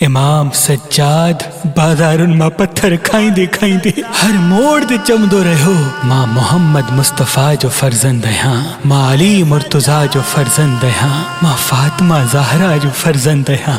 امام سجاد بازار ماں پتھر کھائیں دے کھائیں دے ہر موڑ دے چمدو رہو۔ ماں محمد مصطفیٰ جو فرزند ہاں ماں علی مرتضی جو فرزند ہاں ماں فاطمہ زہرا جو فرزند ہاں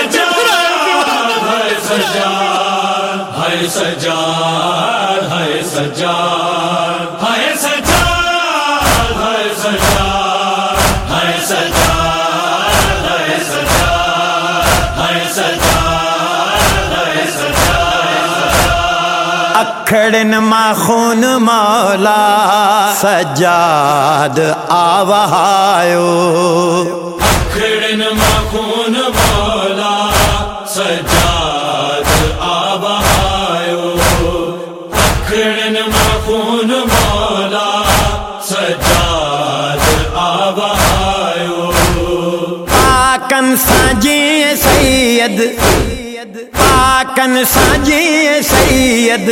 سجا ہے سجا ہے سجا ہے سجا ہے سجا ہے سجا ہے سجا ہے سجا اکھڑن خون مولا، سجاد آوہایو۔ اکھڑن خون مولا سجاد آبہایو کھڑن مخون مولا سجاد آبہایو پاکن ساجی سید پاکن ساجی سید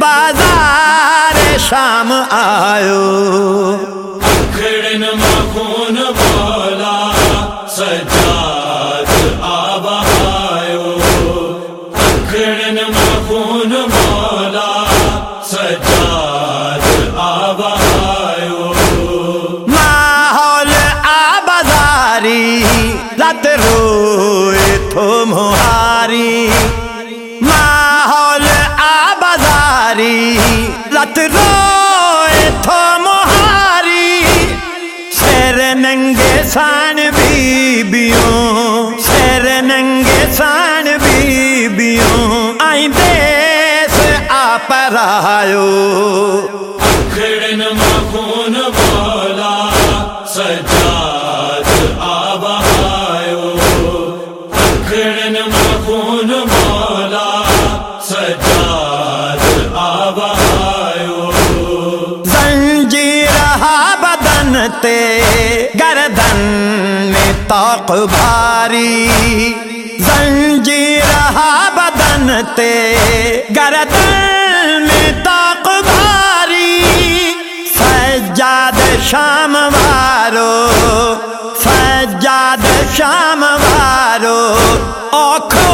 بازار شام آیو۔ کھڑن کھڑن مخون مولا، سجاد آبہایو ماحول آباداری لت روئے تو ماحول آباداری لت روئے تو مہاری ننگے سان بیبیوں سیر ننگے سان سیوں آئندے سے آپ رہایو کھڑن مخون بولا سجاد آب آیو کھڑن مخون بولا سجاد آب آیو زنجی رہا بدن تے گردن میں توق بھاری۔ زنجی رہا بدن تے گردن میں توق بھاری سجاد شام وارو، سجاد شام وارو اوکھو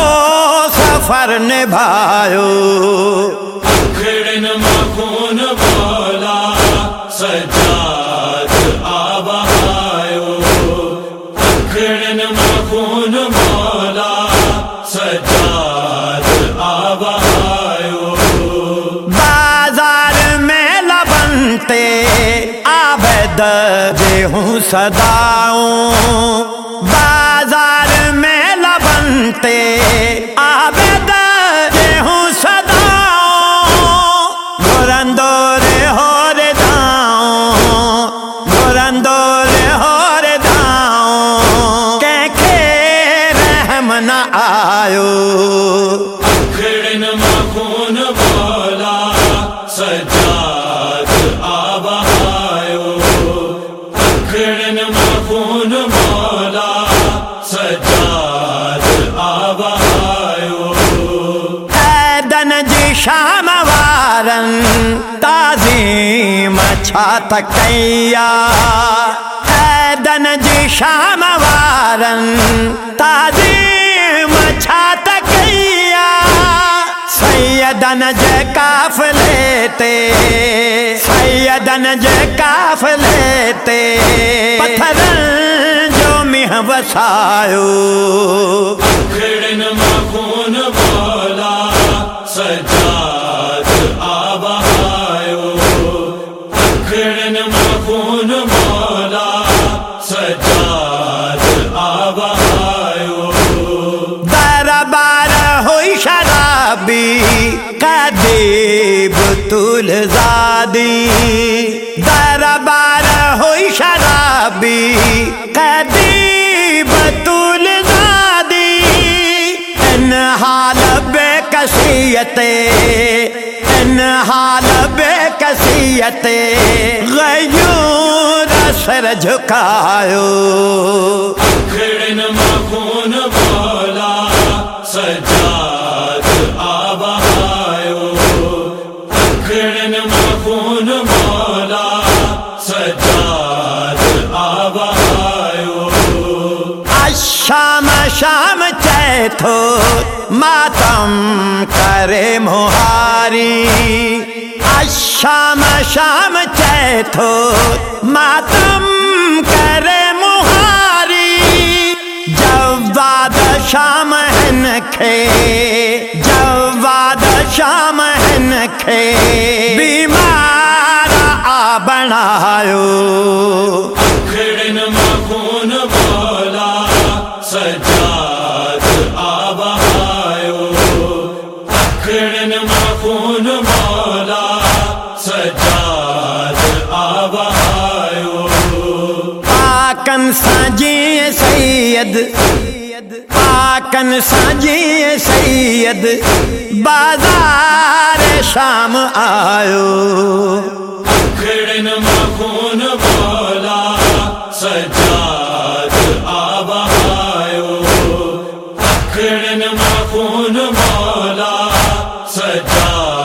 سفر نبھایو۔ کھڑن مخون مولا سجاد آبہایو لبنتے آبد جے ہوں صداؤں۔ بازار میں لبنتے آبد جے ہوں صداؤں۔ گرندور ہو رے داؤں۔ گرندور ہو رے داؤں۔ کہ رحم نہ آیو۔ کھڑن مخون مولا سجاد شام وارن تعظیم چھا تکیا دن جی شام وارن تعظیم چھا تکیا سیدن جے کافلے سیدن جے کافلے پتھرن جو میہ وسایو بتول زادی دربار ہوئی شرابی قیدی بتول زادی ان حال بے کسیت ان حال بے کسیت، غیور سر جھکایو کھڑن مخون شام شام چیتھو ماتم کرے مہاری۔ شام شام چیتھو ماتم کرے مہاری۔ جواد شام ہن کھے جواد شام ہن کھے بیمار آ بنایو پاکن ساجی سید پاکن ساجی سید بازار شام آیو۔ کھڑن مخون بولا سجاد آبا آیو کھڑن مخون بولا سجاد